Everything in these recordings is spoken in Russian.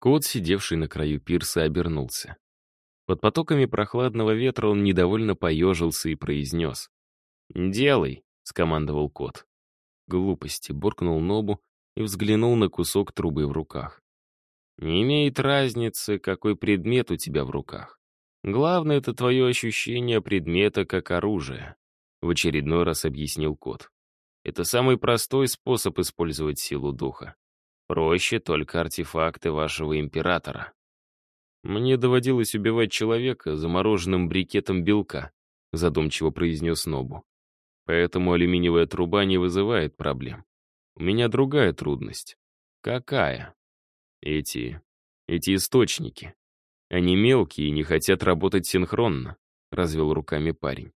Кот, сидевший на краю пирса, обернулся. Под потоками прохладного ветра он недовольно поежился и произнес. «Делай», — скомандовал кот. Глупости, буркнул Нобу и взглянул на кусок трубы в руках. «Не имеет разницы, какой предмет у тебя в руках. Главное — это твое ощущение предмета как оружия», — в очередной раз объяснил кот. «Это самый простой способ использовать силу духа. Проще только артефакты вашего императора. Мне доводилось убивать человека замороженным брикетом белка, задумчиво произнес Нобу. Поэтому алюминиевая труба не вызывает проблем. У меня другая трудность. Какая? Эти... эти источники. Они мелкие и не хотят работать синхронно, развел руками парень.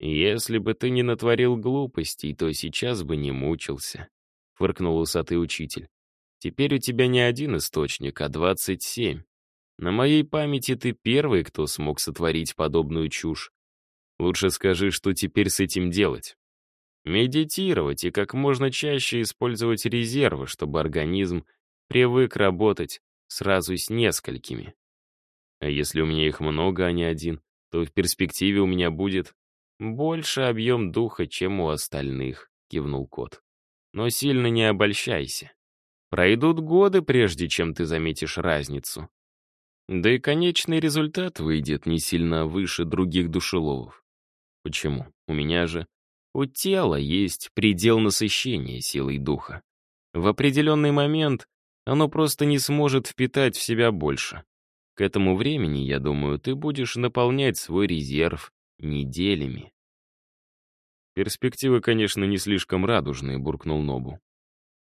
Если бы ты не натворил глупостей, то сейчас бы не мучился, фыркнул усатый учитель. Теперь у тебя не один источник, а двадцать семь. На моей памяти ты первый, кто смог сотворить подобную чушь. Лучше скажи, что теперь с этим делать. Медитировать и как можно чаще использовать резервы, чтобы организм привык работать сразу с несколькими. А если у меня их много, а не один, то в перспективе у меня будет больше объем духа, чем у остальных, кивнул кот. Но сильно не обольщайся. Пройдут годы, прежде чем ты заметишь разницу. Да и конечный результат выйдет не сильно выше других душеловов. Почему? У меня же... У тела есть предел насыщения силой духа. В определенный момент оно просто не сможет впитать в себя больше. К этому времени, я думаю, ты будешь наполнять свой резерв неделями. Перспективы, конечно, не слишком радужные, буркнул Нобу.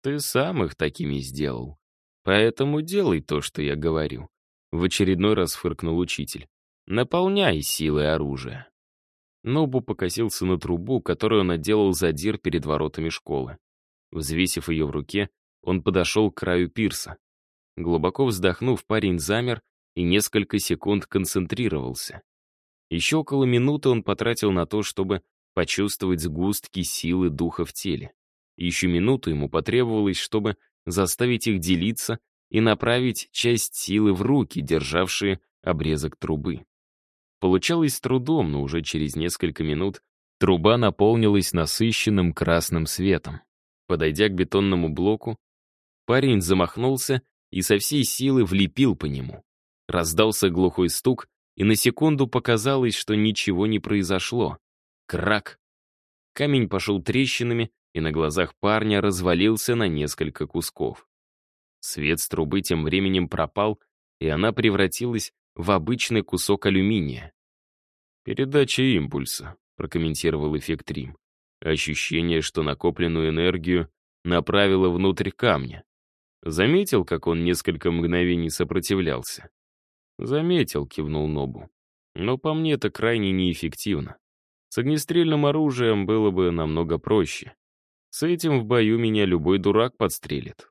Ты сам их такими сделал. Поэтому делай то, что я говорю. В очередной раз фыркнул учитель. Наполняй силой оружия. Нобу покосился на трубу, которую он отделал задир перед воротами школы. Взвесив ее в руке, он подошел к краю пирса. Глубоко вздохнув, парень замер и несколько секунд концентрировался. Еще около минуты он потратил на то, чтобы почувствовать сгустки силы духа в теле. Еще минуту ему потребовалось, чтобы заставить их делиться и направить часть силы в руки, державшие обрезок трубы. Получалось с трудом, но уже через несколько минут труба наполнилась насыщенным красным светом. Подойдя к бетонному блоку, парень замахнулся и со всей силы влепил по нему. Раздался глухой стук, и на секунду показалось, что ничего не произошло. Крак! Камень пошел трещинами, и на глазах парня развалился на несколько кусков. Свет с трубы тем временем пропал, и она превратилась в обычный кусок алюминия. «Передача импульса», — прокомментировал эффект Рим. Ощущение, что накопленную энергию направило внутрь камня. Заметил, как он несколько мгновений сопротивлялся? Заметил, кивнул Нобу. Но по мне это крайне неэффективно. С огнестрельным оружием было бы намного проще. С этим в бою меня любой дурак подстрелит.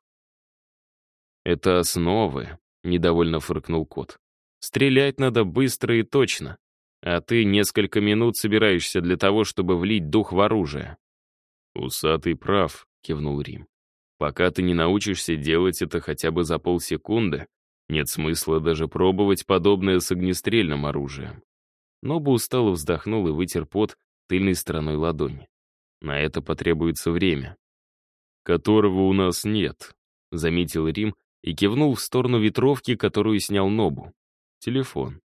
«Это основы», — недовольно фыркнул кот. «Стрелять надо быстро и точно, а ты несколько минут собираешься для того, чтобы влить дух в оружие». «Усатый прав», — кивнул Рим. «Пока ты не научишься делать это хотя бы за полсекунды, нет смысла даже пробовать подобное с огнестрельным оружием». Нобу устало вздохнул и вытер пот тыльной стороной ладони. На это потребуется время. Которого у нас нет, заметил Рим и кивнул в сторону ветровки, которую снял Нобу. Телефон.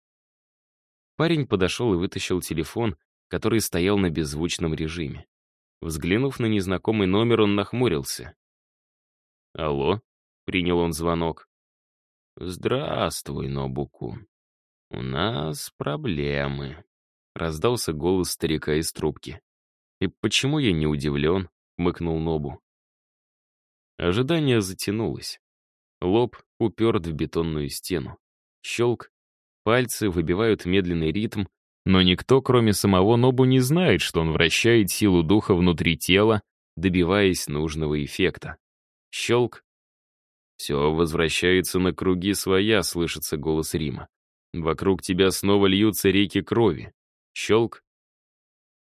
Парень подошел и вытащил телефон, который стоял на беззвучном режиме. Взглянув на незнакомый номер, он нахмурился. «Алло?» — принял он звонок. «Здравствуй, Нобукун. У нас проблемы», — раздался голос старика из трубки. «И почему я не удивлен?» — мыкнул Нобу. Ожидание затянулось. Лоб уперт в бетонную стену. Щелк. Пальцы выбивают медленный ритм, но никто, кроме самого Нобу, не знает, что он вращает силу духа внутри тела, добиваясь нужного эффекта. Щелк. «Все возвращается на круги своя», — слышится голос Рима. «Вокруг тебя снова льются реки крови». Щелк.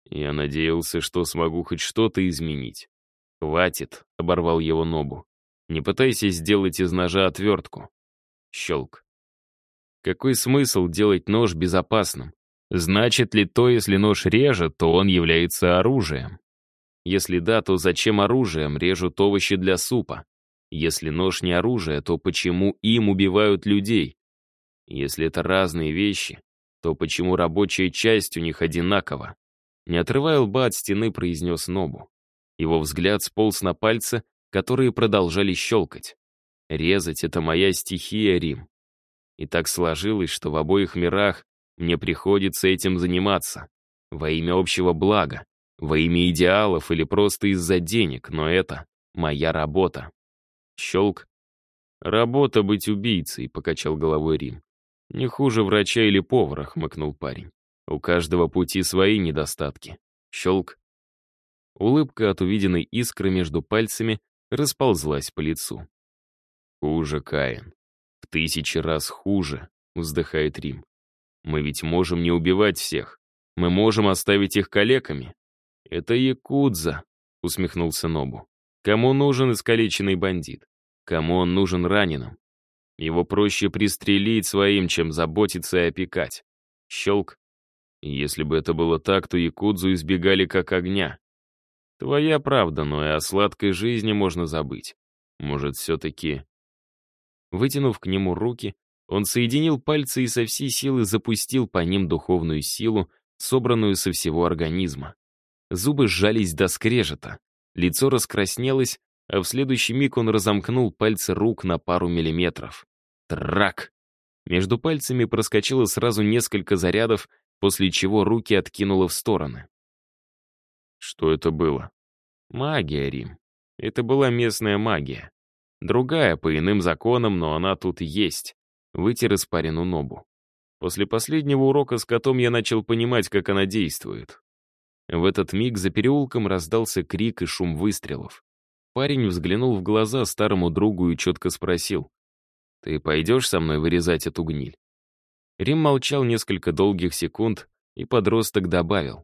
Я надеялся, что смогу хоть что-то изменить. «Хватит», — оборвал его Нобу. «Не пытайся сделать из ножа отвертку. Щелк. Какой смысл делать нож безопасным? Значит ли то, если нож режет, то он является оружием? Если да, то зачем оружием режут овощи для супа? Если нож не оружие, то почему им убивают людей? Если это разные вещи, то почему рабочая часть у них одинакова? Не отрывая лба от стены, произнес Нобу. Его взгляд сполз на пальцы, которые продолжали щелкать. Резать — это моя стихия, Рим. И так сложилось, что в обоих мирах мне приходится этим заниматься. Во имя общего блага, во имя идеалов или просто из-за денег, но это моя работа. Щелк. «Работа быть убийцей», — покачал головой Рим. «Не хуже врача или повара», — хмыкнул парень. «У каждого пути свои недостатки». Щелк. Улыбка от увиденной искры между пальцами расползлась по лицу. «Хуже, Каин. В тысячи раз хуже», — вздыхает Рим. «Мы ведь можем не убивать всех. Мы можем оставить их калеками». «Это якудза», — усмехнулся Нобу. «Кому нужен искалеченный бандит? Кому он нужен раненым? Его проще пристрелить своим, чем заботиться и опекать». Щелк. Если бы это было так, то якудзу избегали как огня. Твоя правда, но и о сладкой жизни можно забыть. Может, все-таки Вытянув к нему руки, он соединил пальцы и со всей силы запустил по ним духовную силу, собранную со всего организма. Зубы сжались до скрежета, лицо раскраснелось, а в следующий миг он разомкнул пальцы рук на пару миллиметров. Трак! Между пальцами проскочило сразу несколько зарядов, после чего руки откинуло в стороны. Что это было? Магия, Рим. Это была местная магия. Другая, по иным законам, но она тут есть. Вытер испарину Нобу. После последнего урока с котом я начал понимать, как она действует. В этот миг за переулком раздался крик и шум выстрелов. Парень взглянул в глаза старому другу и четко спросил. «Ты пойдешь со мной вырезать эту гниль?» Рим молчал несколько долгих секунд, и подросток добавил.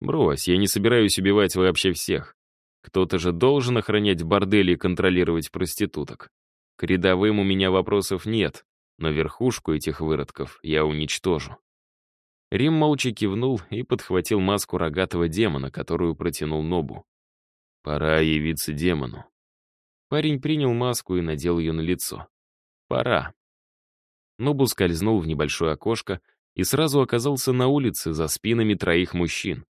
«Брось, я не собираюсь убивать вообще всех. Кто-то же должен охранять бордели и контролировать проституток. К рядовым у меня вопросов нет, но верхушку этих выродков я уничтожу. Рим молча кивнул и подхватил маску рогатого демона, которую протянул Нобу. «Пора явиться демону». Парень принял маску и надел ее на лицо. «Пора». Нобу скользнул в небольшое окошко и сразу оказался на улице за спинами троих мужчин.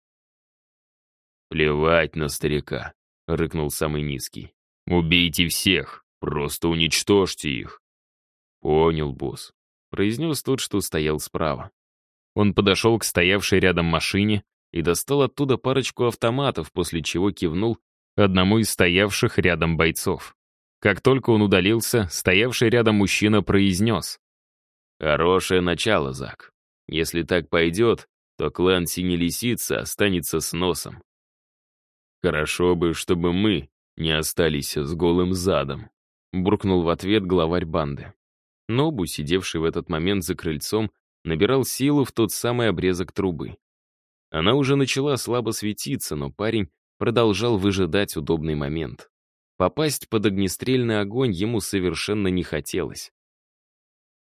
«Плевать на старика», — рыкнул самый низкий. «Убейте всех! Просто уничтожьте их!» «Понял, босс», — произнес тот, что стоял справа. Он подошел к стоявшей рядом машине и достал оттуда парочку автоматов, после чего кивнул одному из стоявших рядом бойцов. Как только он удалился, стоявший рядом мужчина произнес. «Хорошее начало, Зак. Если так пойдет, то клан Синей Лисицы останется с носом. «Хорошо бы, чтобы мы не остались с голым задом», — буркнул в ответ главарь банды. Нобу, сидевший в этот момент за крыльцом, набирал силу в тот самый обрезок трубы. Она уже начала слабо светиться, но парень продолжал выжидать удобный момент. Попасть под огнестрельный огонь ему совершенно не хотелось.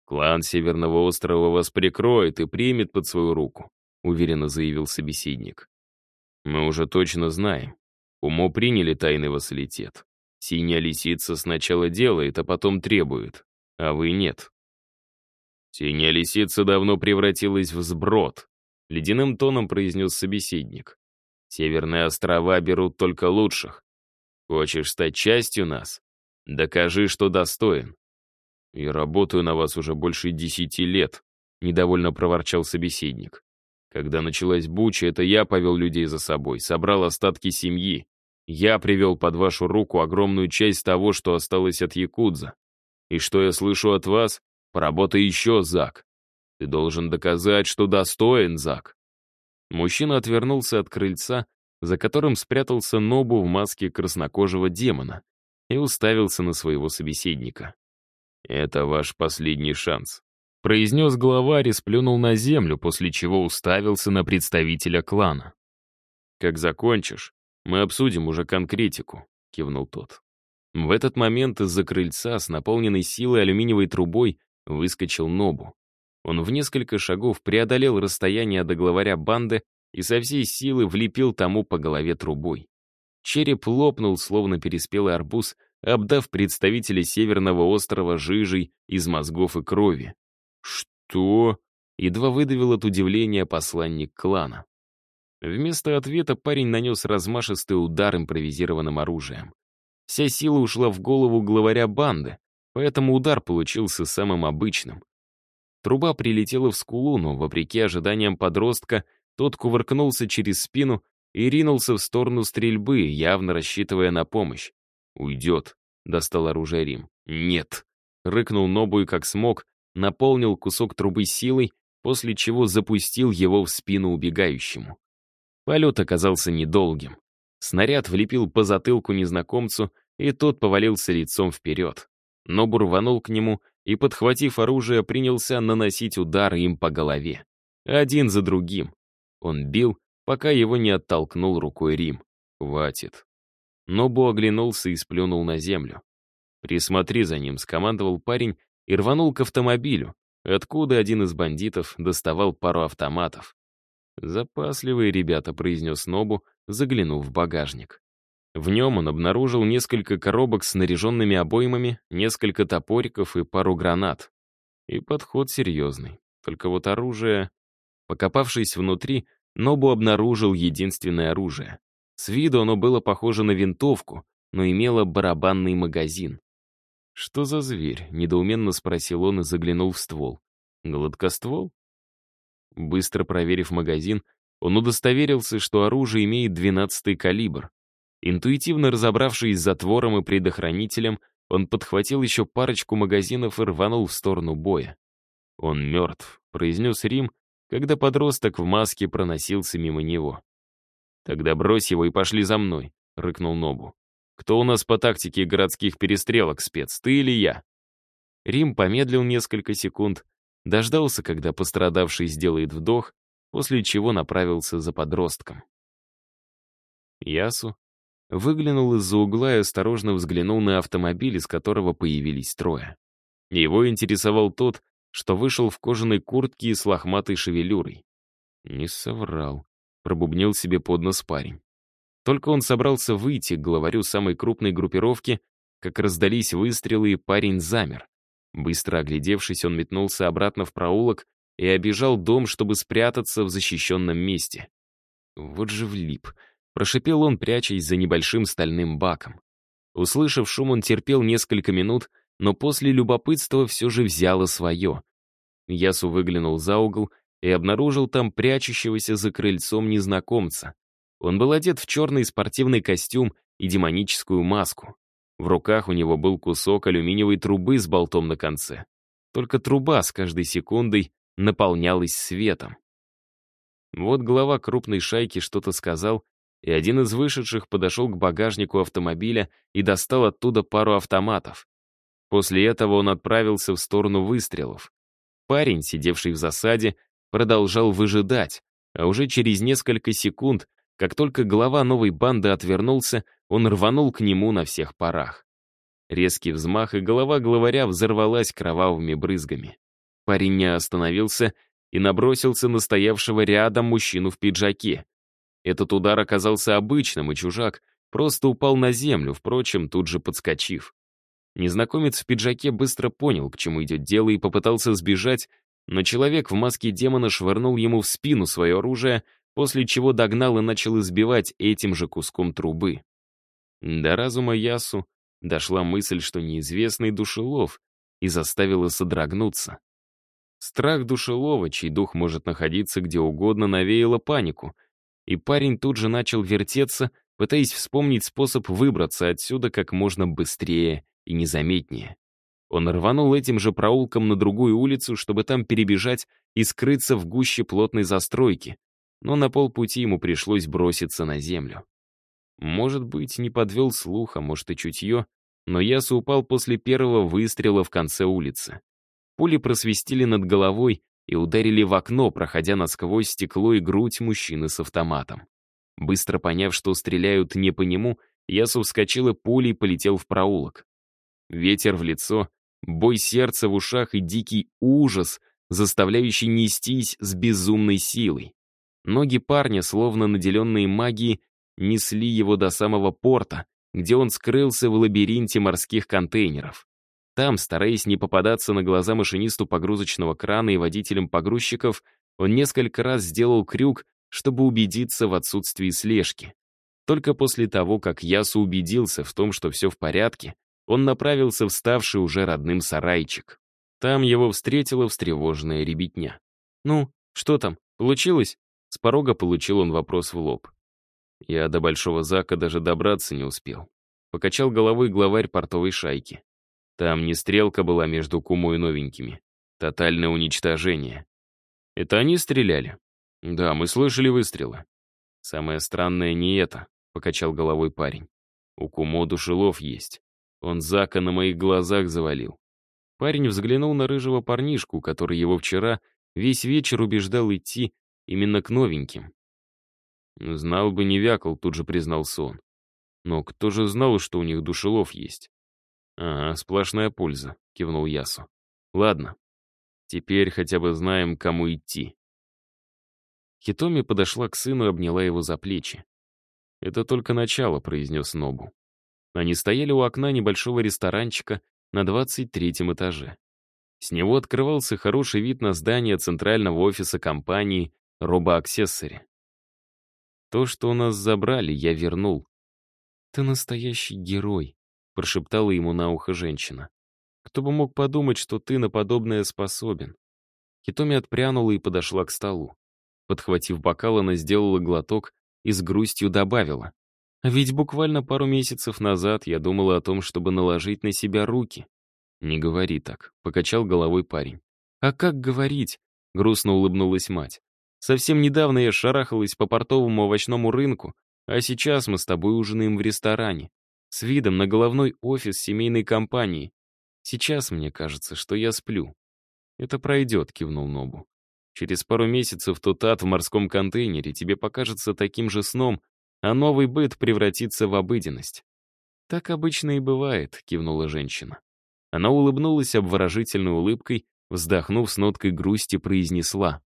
«Клан Северного острова вас прикроет и примет под свою руку», уверенно заявил собеседник. «Мы уже точно знаем, Умо приняли тайный вассалитет. Синяя лисица сначала делает, а потом требует, а вы нет. Синяя лисица давно превратилась в сброд, ледяным тоном произнес собеседник. Северные острова берут только лучших. Хочешь стать частью нас? Докажи, что достоин. Я работаю на вас уже больше десяти лет, недовольно проворчал собеседник. Когда началась буча, это я повел людей за собой, собрал остатки семьи, я привел под вашу руку огромную часть того, что осталось от Якудза. И что я слышу от вас? Поработай еще, Зак. Ты должен доказать, что достоин, Зак. Мужчина отвернулся от крыльца, за которым спрятался Нобу в маске краснокожего демона, и уставился на своего собеседника. «Это ваш последний шанс», — произнес главарь и сплюнул на землю, после чего уставился на представителя клана. «Как закончишь, «Мы обсудим уже конкретику», — кивнул тот. В этот момент из-за крыльца с наполненной силой алюминиевой трубой выскочил Нобу. Он в несколько шагов преодолел расстояние до главаря банды и со всей силы влепил тому по голове трубой. Череп лопнул, словно переспелый арбуз, обдав представителя Северного острова жижей из мозгов и крови. «Что?» — едва выдавил от удивления посланник клана. Вместо ответа парень нанес размашистый удар импровизированным оружием. Вся сила ушла в голову главаря банды, поэтому удар получился самым обычным. Труба прилетела в скулу, но, вопреки ожиданиям подростка, тот кувыркнулся через спину и ринулся в сторону стрельбы, явно рассчитывая на помощь. «Уйдет», — достал оружие Рим. «Нет», — рыкнул Нобуй как смог, наполнил кусок трубы силой, после чего запустил его в спину убегающему. Полет оказался недолгим. Снаряд влепил по затылку незнакомцу, и тот повалился лицом вперед. Нобу рванул к нему и, подхватив оружие, принялся наносить удары им по голове. Один за другим. Он бил, пока его не оттолкнул рукой Рим. «Хватит». Нобу оглянулся и сплюнул на землю. «Присмотри за ним», — скомандовал парень и рванул к автомобилю, откуда один из бандитов доставал пару автоматов. «Запасливые ребята», — произнес Нобу, заглянув в багажник. В нем он обнаружил несколько коробок с снаряженными обоймами, несколько топориков и пару гранат. И подход серьезный. Только вот оружие... Покопавшись внутри, Нобу обнаружил единственное оружие. С виду оно было похоже на винтовку, но имело барабанный магазин. «Что за зверь?» — недоуменно спросил он и заглянул в ствол. «Гладкоствол?» Быстро проверив магазин, он удостоверился, что оружие имеет 12-й калибр. Интуитивно разобравшись с затвором и предохранителем, он подхватил еще парочку магазинов и рванул в сторону боя. «Он мертв», — произнес Рим, когда подросток в маске проносился мимо него. «Тогда брось его и пошли за мной», — рыкнул Нобу. «Кто у нас по тактике городских перестрелок, спец, ты или я?» Рим помедлил несколько секунд, дождался, когда пострадавший сделает вдох, после чего направился за подростком. Ясу выглянул из-за угла и осторожно взглянул на автомобиль, из которого появились трое. Его интересовал тот, что вышел в кожаной куртке и с лохматой шевелюрой. Не соврал, пробубнил себе под нос парень. Только он собрался выйти к главарю самой крупной группировки, как раздались выстрелы, и парень замер. Быстро оглядевшись, он метнулся обратно в проулок и обежал дом, чтобы спрятаться в защищенном месте. Вот же влип. Прошипел он, прячась за небольшим стальным баком. Услышав шум, он терпел несколько минут, но после любопытства все же взяло свое. Ясу выглянул за угол и обнаружил там прячущегося за крыльцом незнакомца. Он был одет в черный спортивный костюм и демоническую маску. В руках у него был кусок алюминиевой трубы с болтом на конце. Только труба с каждой секундой наполнялась светом. Вот глава крупной шайки что-то сказал, и один из вышедших подошел к багажнику автомобиля и достал оттуда пару автоматов. После этого он отправился в сторону выстрелов. Парень, сидевший в засаде, продолжал выжидать, а уже через несколько секунд, как только глава новой банды отвернулся, он рванул к нему на всех парах. Резкий взмах, и голова главаря взорвалась кровавыми брызгами. Парень не остановился и набросился на стоявшего рядом мужчину в пиджаке. Этот удар оказался обычным, и чужак просто упал на землю, впрочем, тут же подскочив. Незнакомец в пиджаке быстро понял, к чему идет дело, и попытался сбежать, но человек в маске демона швырнул ему в спину свое оружие, после чего догнал и начал избивать этим же куском трубы. До разума Ясу дошла мысль, что неизвестный душелов, и заставила содрогнуться. Страх душелова, чей дух может находиться где угодно, навеяло панику, и парень тут же начал вертеться, пытаясь вспомнить способ выбраться отсюда как можно быстрее и незаметнее. Он рванул этим же проулком на другую улицу, чтобы там перебежать и скрыться в гуще плотной застройки, но на полпути ему пришлось броситься на землю. Может быть, не подвел слух, а может и чутье, но Ясу упал после первого выстрела в конце улицы. Пули просвистели над головой и ударили в окно, проходя насквозь стекло и грудь мужчины с автоматом. Быстро поняв, что стреляют не по нему, Ясу вскочил и пулей полетел в проулок. Ветер в лицо Бой сердца в ушах и дикий ужас, заставляющий нестись с безумной силой. Ноги парня, словно наделенные магией, несли его до самого порта, где он скрылся в лабиринте морских контейнеров. Там, стараясь не попадаться на глаза машинисту погрузочного крана и водителям погрузчиков, он несколько раз сделал крюк, чтобы убедиться в отсутствии слежки. Только после того, как Ясу убедился в том, что все в порядке, он направился в ставший уже родным сарайчик. Там его встретила встревоженная ребятня. «Ну, что там, получилось?» С порога получил он вопрос в лоб. Я до Большого Зака даже добраться не успел. Покачал головой главарь портовой шайки. Там не стрелка была между Кумой и новенькими. Тотальное уничтожение. Это они стреляли? Да, мы слышали выстрелы. Самое странное не это, покачал головой парень. У Кумо душелов есть. Он Зака на моих глазах завалил. Парень взглянул на рыжего парнишку, который его вчера весь вечер убеждал идти именно к новеньким. Знал бы, не вякал, тут же признался он. Но кто же знал, что у них душелов есть? «Ага, сплошная польза», — кивнул Ясу. «Ладно, теперь хотя бы знаем, кому идти». Хитоми подошла к сыну и обняла его за плечи. «Это только начало», — произнес Нобу. Они стояли у окна небольшого ресторанчика на 23 этаже. С него открывался хороший вид на здание центрального офиса компании «Робоаксессори». «То, что у нас забрали, я вернул». «Ты настоящий герой», — прошептала ему на ухо женщина. «Кто бы мог подумать, что ты на подобное способен?» Хитоми отпрянула и подошла к столу. Подхватив бокал, она сделала глоток и с грустью добавила. «А ведь буквально пару месяцев назад я думала о том, чтобы наложить на себя руки». «Не говори так», — покачал головой парень. «А как говорить?» — грустно улыбнулась мать. «Совсем недавно я шарахалась по портовому овощному рынку, а сейчас мы с тобой ужинаем в ресторане с видом на головной офис семейной компании. Сейчас мне кажется, что я сплю. Это пройдет, кивнул Нобу. Через пару месяцев тот ад в морском контейнере тебе покажется таким же сном, а новый быт превратится в обыденность. Так обычно и бывает, кивнула женщина. Она улыбнулась обворожительной улыбкой, вздохнув с ноткой грусти, произнесла.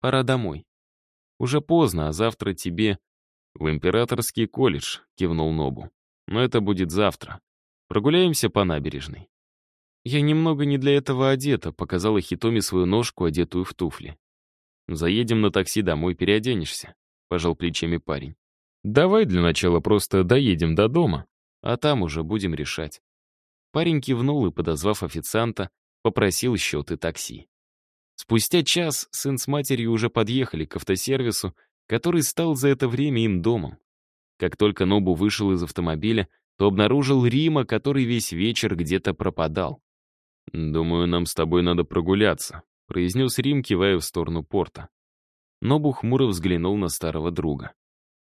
«Пора домой. Уже поздно, а завтра тебе...» «В императорский колледж», — кивнул Нобу. Но это будет завтра. Прогуляемся по набережной. Я немного не для этого одета, показала Хитоми свою ножку, одетую в туфли. Заедем на такси домой, переоденешься, пожал плечами парень. Давай для начала просто доедем до дома, а там уже будем решать. Парень кивнул и, подозвав официанта, попросил счеты такси. Спустя час сын с матерью уже подъехали к автосервису, который стал за это время им домом. Как только Нобу вышел из автомобиля, то обнаружил Рима, который весь вечер где-то пропадал. «Думаю, нам с тобой надо прогуляться», — произнес Рим, кивая в сторону порта. Нобу хмуро взглянул на старого друга.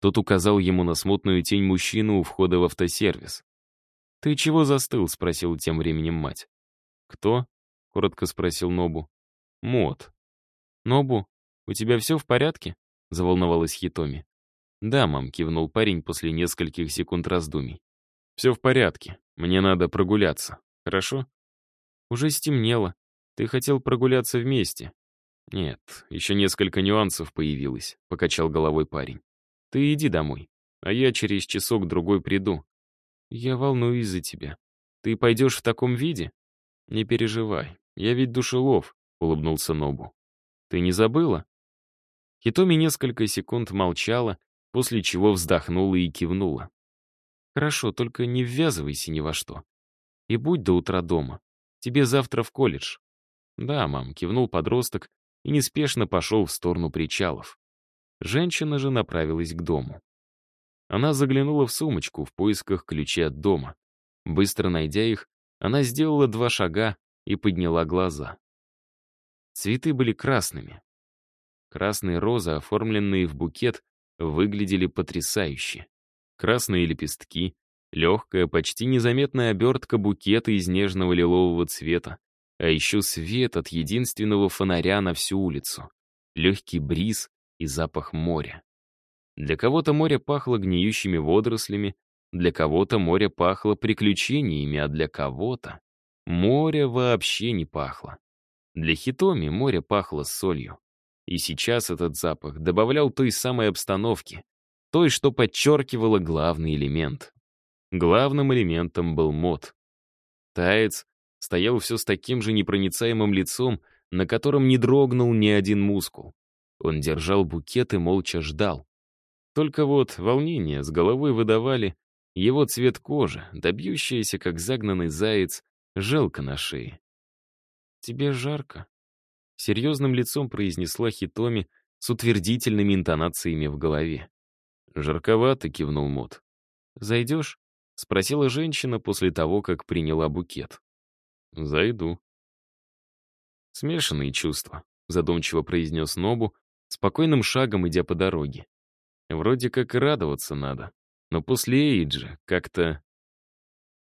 Тот указал ему на смутную тень мужчины у входа в автосервис. «Ты чего застыл?» — спросил тем временем мать. «Кто?» — коротко спросил Нобу. «Мот». «Нобу, у тебя все в порядке?» — заволновалась Хитоми. «Да, мам», — кивнул парень после нескольких секунд раздумий. «Все в порядке. Мне надо прогуляться. Хорошо?» «Уже стемнело. Ты хотел прогуляться вместе?» «Нет, еще несколько нюансов появилось», — покачал головой парень. «Ты иди домой, а я через часок-другой приду». «Я волнуюсь за тебя. Ты пойдешь в таком виде?» «Не переживай, я ведь душелов», — улыбнулся Нобу. «Ты не забыла?» Хитоми несколько секунд молчала, после чего вздохнула и кивнула. «Хорошо, только не ввязывайся ни во что. И будь до утра дома. Тебе завтра в колледж». «Да, мам», — кивнул подросток и неспешно пошел в сторону причалов. Женщина же направилась к дому. Она заглянула в сумочку в поисках ключей от дома. Быстро найдя их, она сделала два шага и подняла глаза. Цветы были красными. Красные розы, оформленные в букет, выглядели потрясающе. Красные лепестки, легкая, почти незаметная обертка букета из нежного лилового цвета, а еще свет от единственного фонаря на всю улицу, легкий бриз и запах моря. Для кого-то море пахло гниющими водорослями, для кого-то море пахло приключениями, а для кого-то... Море вообще не пахло. Для Хитоми море пахло солью. И сейчас этот запах добавлял той самой обстановки, той, что подчеркивало главный элемент. Главным элементом был мод. Таец стоял все с таким же непроницаемым лицом, на котором не дрогнул ни один мускул. Он держал букет и молча ждал. Только вот волнение с головой выдавали его цвет кожи, добьющаяся, как загнанный заяц, желка на шее. «Тебе жарко?» — серьезным лицом произнесла Хитоми с утвердительными интонациями в голове. «Жарковато», — кивнул Мот. «Зайдешь?» — спросила женщина после того, как приняла букет. «Зайду». «Смешанные чувства», — задумчиво произнес Нобу, спокойным шагом идя по дороге. «Вроде как и радоваться надо, но после Эйджа как-то...»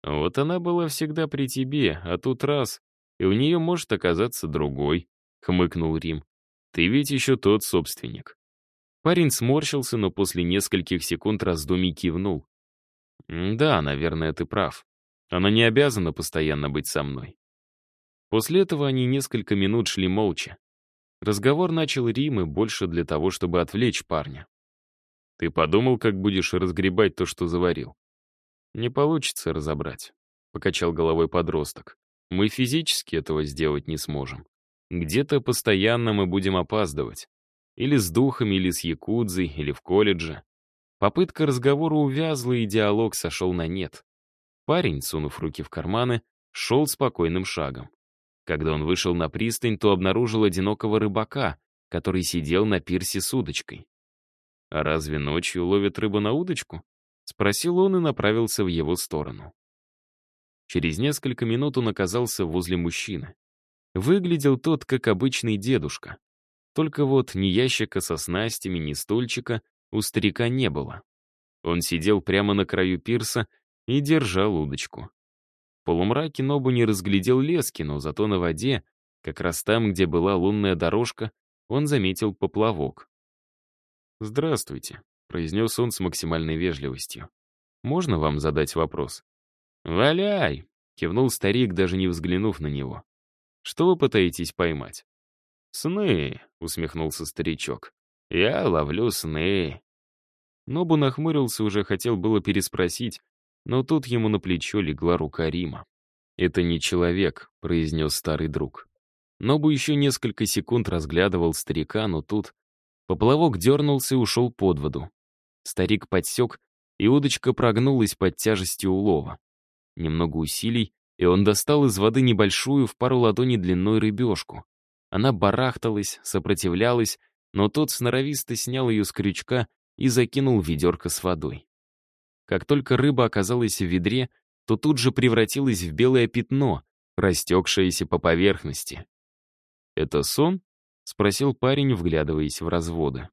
«Вот она была всегда при тебе, а тут раз, и у нее может оказаться другой», — хмыкнул Рим. «Ты ведь еще тот собственник». Парень сморщился, но после нескольких секунд раздумий кивнул. «Да, наверное, ты прав. Она не обязана постоянно быть со мной». После этого они несколько минут шли молча. Разговор начал Рим и больше для того, чтобы отвлечь парня. «Ты подумал, как будешь разгребать то, что заварил?» «Не получится разобрать», — покачал головой подросток. Мы физически этого сделать не сможем. Где-то постоянно мы будем опаздывать. Или с духами, или с якудзой, или в колледже. Попытка разговора увязла, и диалог сошел на нет. Парень, сунув руки в карманы, шел спокойным шагом. Когда он вышел на пристань, то обнаружил одинокого рыбака, который сидел на пирсе с удочкой. «А разве ночью ловят рыбу на удочку?» — спросил он и направился в его сторону. Через несколько минут он оказался возле мужчины. Выглядел тот, как обычный дедушка. Только вот ни ящика со снастями, ни стульчика у старика не было. Он сидел прямо на краю пирса и держал удочку. Полумраке Нобу не разглядел лески, но зато на воде, как раз там, где была лунная дорожка, он заметил поплавок. «Здравствуйте», — произнес он с максимальной вежливостью. «Можно вам задать вопрос?» «Валяй!» — кивнул старик, даже не взглянув на него. «Что вы пытаетесь поймать?» «Сны», — усмехнулся старичок. «Я ловлю сны». Нобу нахмурился, уже хотел было переспросить, но тут ему на плечо легла рука Рима. «Это не человек», — произнес старый друг. Нобу еще несколько секунд разглядывал старика, но тут поплавок дернулся и ушел под воду. Старик подсек, и удочка прогнулась под тяжестью улова. Немного усилий, и он достал из воды небольшую в пару ладоней длиной рыбешку. Она барахталась, сопротивлялась, но тот сноровисто снял ее с крючка и закинул ведерко с водой. Как только рыба оказалась в ведре, то тут же превратилась в белое пятно, растекшееся по поверхности. «Это сон?» — спросил парень, вглядываясь в разводы.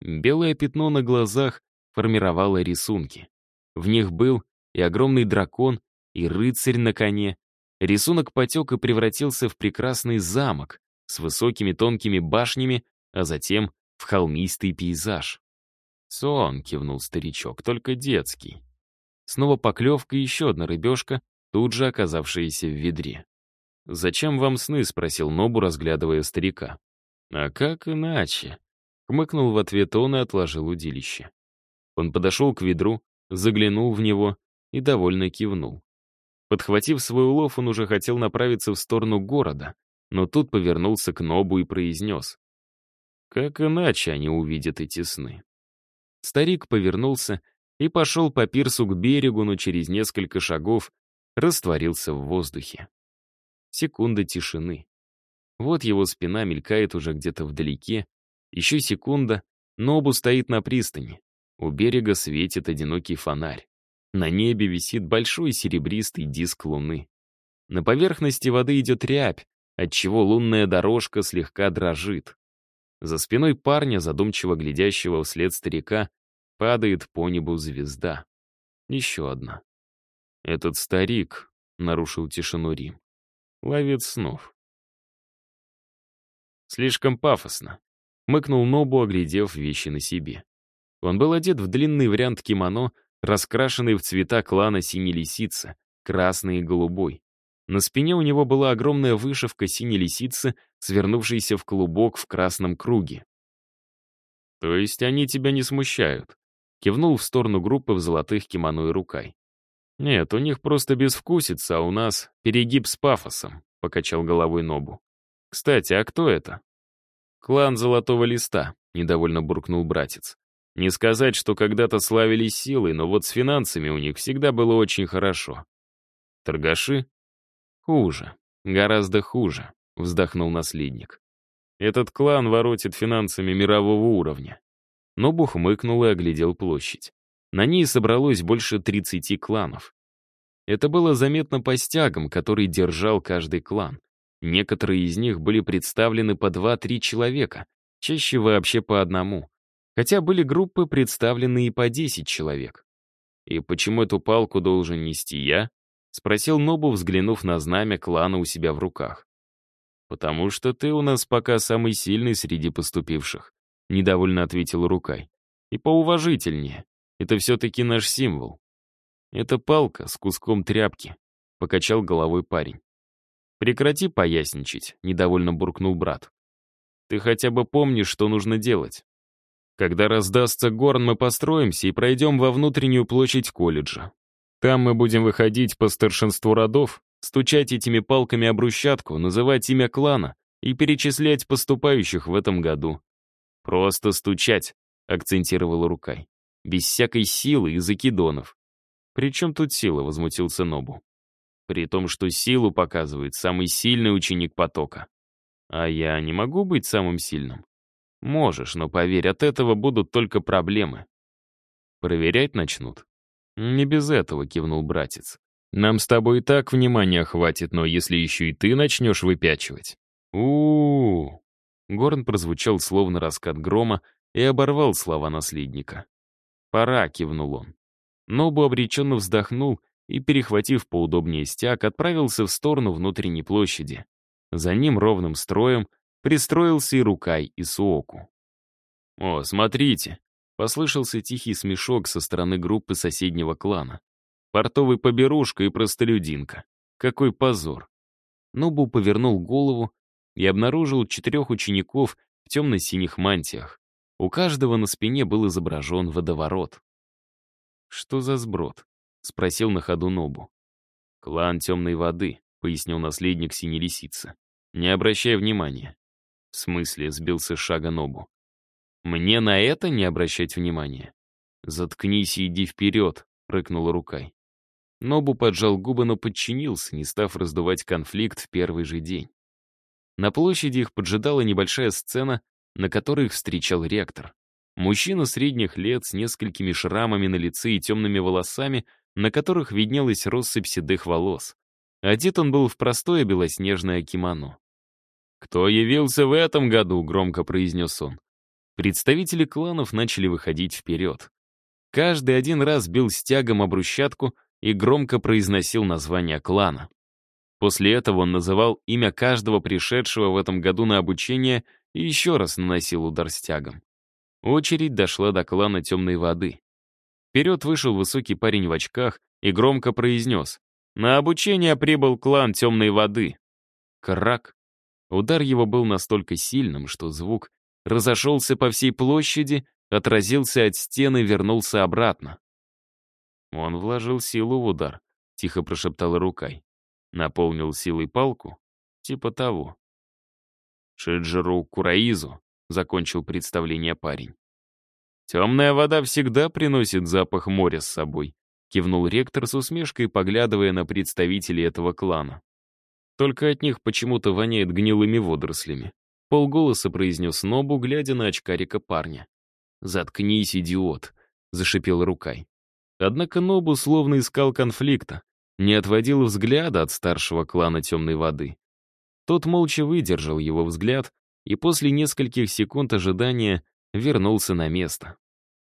Белое пятно на глазах формировало рисунки. В них был и огромный дракон, и рыцарь на коне. Рисунок потек и превратился в прекрасный замок с высокими тонкими башнями, а затем в холмистый пейзаж. «Сон», — кивнул старичок, — «только детский». Снова поклевка и еще одна рыбешка, тут же оказавшаяся в ведре. «Зачем вам сны?» — спросил Нобу, разглядывая старика. «А как иначе?» — хмыкнул в ответ он и отложил удилище. Он подошел к ведру, заглянул в него и довольно кивнул. Подхватив свой улов, он уже хотел направиться в сторону города, но тут повернулся к Нобу и произнес. «Как иначе они увидят эти сны?» Старик повернулся и пошел по пирсу к берегу, но через несколько шагов растворился в воздухе. Секунда тишины. Вот его спина мелькает уже где-то вдалеке. Еще секунда, Нобу стоит на пристани. У берега светит одинокий фонарь. На небе висит большой серебристый диск луны. На поверхности воды идет рябь, отчего лунная дорожка слегка дрожит. За спиной парня, задумчиво глядящего вслед старика, падает по небу звезда. Еще одна. Этот старик, — нарушил тишину Рим, — ловит снов. Слишком пафосно. Мыкнул Нобу, оглядев вещи на себе. Он был одет в длинный вариант кимоно, раскрашенный в цвета клана Синей Лисицы, красный и голубой. На спине у него была огромная вышивка синей лисицы, свернувшейся в клубок в красном круге. «То есть они тебя не смущают?» Кивнул в сторону группы в золотых кимоно и рукой. «Нет, у них просто безвкусица, а у нас перегиб с пафосом», — покачал головой Нобу. «Кстати, а кто это?» «Клан Золотого Листа», — недовольно буркнул братец. «Не сказать, что когда-то славились силой, но вот с финансами у них всегда было очень хорошо. Торгаши? Хуже, гораздо хуже», — вздохнул наследник. «Этот клан воротит финансами мирового уровня». Нобу хмыкнул и оглядел площадь. На ней собралось больше 30 кланов. Это было заметно по стягам, который держал каждый клан. Некоторые из них были представлены по 2-3 человека, чаще вообще по одному. Хотя были группы, представленные и по 10 человек. «И почему эту палку должен нести я?» — спросил Нобу, взглянув на знамя клана у себя в руках. «Потому что ты у нас пока самый сильный среди поступивших», — недовольно ответил Рукай. «И поуважительнее. Это все-таки наш символ. Это палка с куском тряпки, покачал головой парень. Прекрати поясничать, недовольно буркнул брат. Ты хотя бы помнишь, что нужно делать. Когда раздастся горн, мы построимся и пройдем во внутреннюю площадь колледжа. Там мы будем выходить по старшинству родов, стучать этими палками об брусчатку, называть имя клана и перечислять поступающих в этом году. «Просто стучать», — акцентировала Рукай без всякой силы и закидонов. «При чем тут сила?» — возмутился Нобу. «При том, что силу показывает самый сильный ученик потока. А я не могу быть самым сильным?» «Можешь, но поверь, от этого будут только проблемы». «Проверять начнут?» «Не без этого», — кивнул братец. «Нам с тобой и так внимания хватит, но если еще и ты начнешь выпячивать...» у, -у, -у Горн прозвучал словно раскат грома и оборвал слова наследника. «Пора», — кивнул он. Нобу обреченно вздохнул и, перехватив поудобнее стяг, отправился в сторону внутренней площади. За ним ровным строем пристроился и Рукай, и Суоку. «О, смотрите!» — послышался тихий смешок со стороны группы соседнего клана. «Портовый поберушка и простолюдинка. Какой позор!» Нобу повернул голову и обнаружил четырех учеников в темно-синих мантиях. У каждого на спине был изображен водоворот. «Что за сброд?» — спросил на ходу Нобу. «Клан темной воды», — пояснил наследник синей лисицы. «Не обращай внимания». «В смысле?» — сбился шага Нобу. «Мне на это не обращать внимания?» «Заткнись и иди вперед», — рыкнула рукой. Нобу поджал губы, но подчинился, не став раздувать конфликт в первый же день. На площади их поджидала небольшая сцена, на которой их встречал ректор. Мужчина средних лет с несколькими шрамами на лице и темными волосами, на которых виднелась россыпь седых волос. Одет он был в простое белоснежное кимоно. «Кто явился в этом году?» — громко произнес он. Представители кланов начали выходить вперед. Каждый один раз бил стягом об брусчатку и громко произносил название клана. После этого он называл имя каждого пришедшего в этом году на обучение и еще раз наносил удар стягом. Очередь дошла до клана темной воды. Вперед вышел высокий парень в очках и громко произнес «На обучение прибыл клан темной воды». Крак. Удар его был настолько сильным, что звук разошелся по всей площади, отразился от стены и вернулся обратно. Он вложил силу в удар, тихо прошептала рукой. Наполнил силой палку, типа того. Шиджиру Кураизу», — закончил представление парень. «Темная вода всегда приносит запах моря с собой», — кивнул ректор с усмешкой, поглядывая на представителей этого клана. «Только от них почему-то воняет гнилыми водорослями», — полголоса произнес Нобу, глядя на очкарика парня. «Заткнись, идиот», — зашипел Рукай. Однако Нобу словно искал конфликта, не отводил взгляда от старшего клана темной воды. Тот молча выдержал его взгляд и после нескольких секунд ожидания вернулся на место.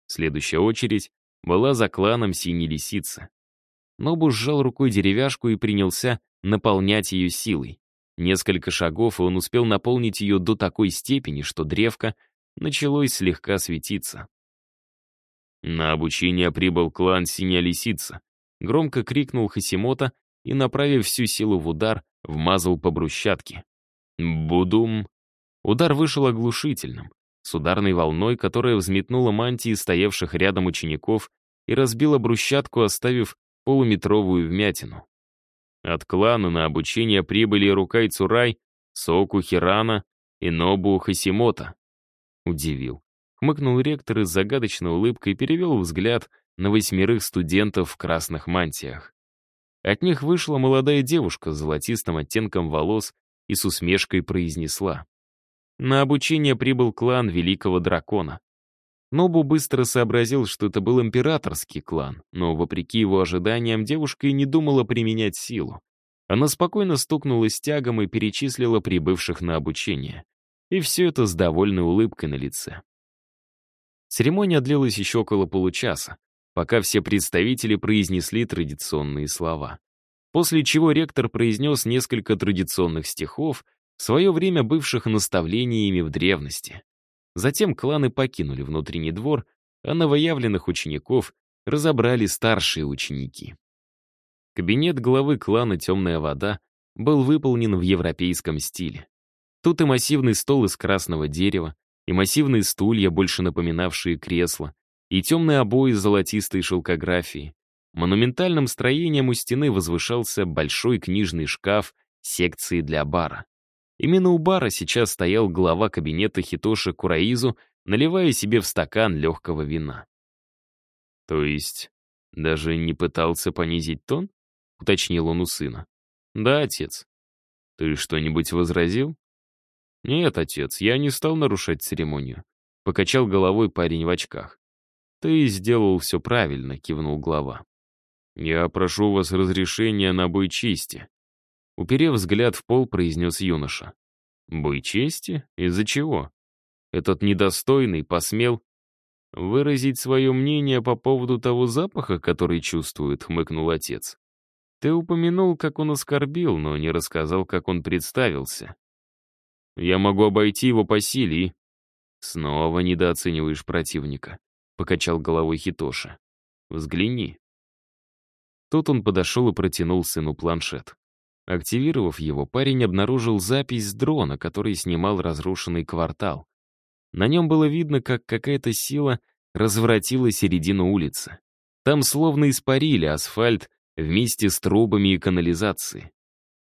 Следующая очередь была за кланом синей лисицы. Нобу сжал рукой деревяшку и принялся наполнять ее силой. Несколько шагов, и он успел наполнить ее до такой степени, что древко началось слегка светиться. На обучение прибыл клан «Синяя лисица», громко крикнул Хасимота и, направив всю силу в удар, вмазал по брусчатке. Будум. Удар вышел оглушительным, с ударной волной, которая взметнула мантии стоявших рядом учеников и разбила брусчатку, оставив полуметровую вмятину. От клана на обучение прибыли Рукай Цурай, Соку Хирана и Нобу Хасимота. Удивил. Хмыкнул ректор и с загадочной улыбкой перевел взгляд на восьмерых студентов в красных мантиях. От них вышла молодая девушка с золотистым оттенком волос и с усмешкой произнесла. На обучение прибыл клан Великого Дракона. Нобу быстро сообразил, что это был императорский клан, но, вопреки его ожиданиям, девушка и не думала применять силу. Она спокойно стукнула стягом и перечислила прибывших на обучение. И все это с довольной улыбкой на лице. Церемония длилась еще около получаса, пока все представители произнесли традиционные слова. После чего ректор произнес несколько традиционных стихов, в свое время бывших наставлениями в древности. Затем кланы покинули внутренний двор, а новоявленных учеников разобрали старшие ученики. Кабинет главы клана «Темная вода» был выполнен в европейском стиле. Тут и массивный стол из красного дерева, и массивные стулья, больше напоминавшие кресла, и темные обои с золотистой шелкографией. Монументальным строением у стены возвышался большой книжный шкаф секции для бара. Именно у бара сейчас стоял глава кабинета Хитоши Кураизу, наливая себе в стакан легкого вина. «То есть даже не пытался понизить тон?» — уточнил он у сына. «Да, отец. Ты что-нибудь возразил?» «Нет, отец, я не стал нарушать церемонию», — покачал головой парень в очках. «Ты сделал все правильно», — кивнул глава. «Я прошу вас разрешения на бой чести», Уперев взгляд в пол, произнес юноша. «Бой чести? Из-за чего? Этот недостойный посмел выразить свое мнение по поводу того запаха, который чувствует», — хмыкнул отец. «Ты упомянул, как он оскорбил, но не рассказал, как он представился. Я могу обойти его по силе и...» «Снова недооцениваешь противника», — покачал головой Хитоша. «Взгляни». Тут он подошел и протянул сыну планшет. Активировав его, парень обнаружил запись с дрона, который снимал разрушенный квартал. На нем было видно, как какая-то сила разворотила середину улицы. Там словно испарили асфальт вместе с трубами и канализацией.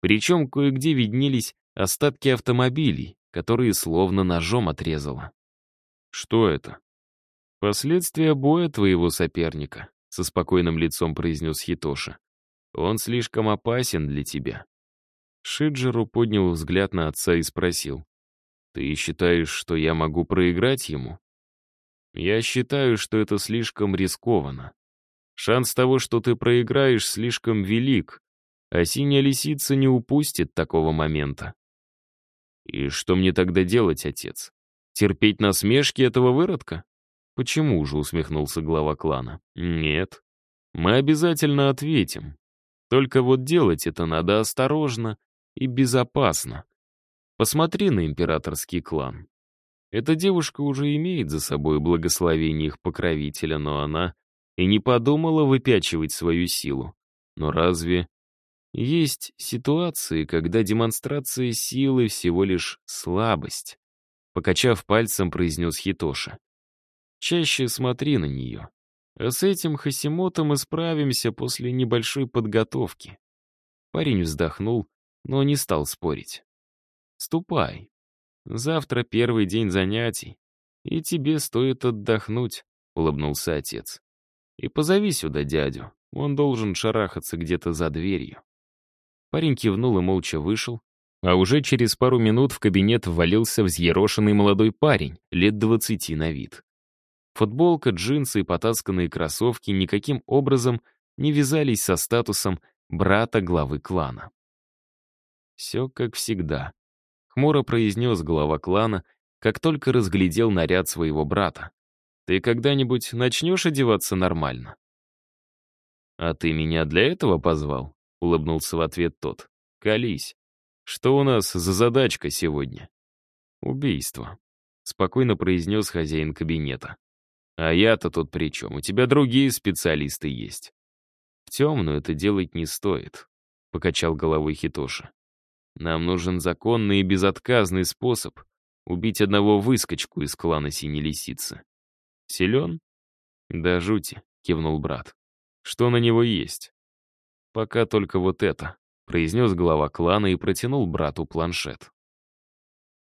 Причем кое-где виднелись остатки автомобилей, которые словно ножом отрезало. «Что это?» «Последствия боя твоего соперника», — со спокойным лицом произнес Хитоша. «Он слишком опасен для тебя». Шиджеру поднял взгляд на отца и спросил. «Ты считаешь, что я могу проиграть ему?» «Я считаю, что это слишком рискованно. Шанс того, что ты проиграешь, слишком велик, а синяя лисица не упустит такого момента». «И что мне тогда делать, отец? Терпеть насмешки этого выродка?» «Почему же?» — усмехнулся глава клана. «Нет. Мы обязательно ответим. Только вот делать это надо осторожно и безопасно. Посмотри на императорский клан. Эта девушка уже имеет за собой благословение их покровителя, но она и не подумала выпячивать свою силу. Но разве есть ситуации, когда демонстрация силы всего лишь слабость? Покачав пальцем, произнес Хитоша. Чаще смотри на нее. А с этим Хасимотом мы справимся после небольшой подготовки. Парень вздохнул но не стал спорить. «Ступай. Завтра первый день занятий, и тебе стоит отдохнуть», — улыбнулся отец. «И позови сюда дядю, он должен шарахаться где-то за дверью». Парень кивнул и молча вышел, а уже через пару минут в кабинет ввалился взъерошенный молодой парень, лет двадцати на вид. Футболка, джинсы и потасканные кроссовки никаким образом не вязались со статусом брата главы клана. Все как всегда. Хмуро произнес глава клана, как только разглядел наряд своего брата. Ты когда-нибудь начнешь одеваться нормально? А ты меня для этого позвал? — улыбнулся в ответ тот. «Колись. Что у нас за задачка сегодня?» «Убийство», — спокойно произнес хозяин кабинета. «А я-то тут при чем? У тебя другие специалисты есть». «В темную это делать не стоит», — покачал головой Хитоша. «Нам нужен законный и безотказный способ убить одного выскочку из клана Синей Лисицы». «Силен?» «Да жути», — кивнул брат. «Что на него есть?» «Пока только вот это», — произнес глава клана и протянул брату планшет.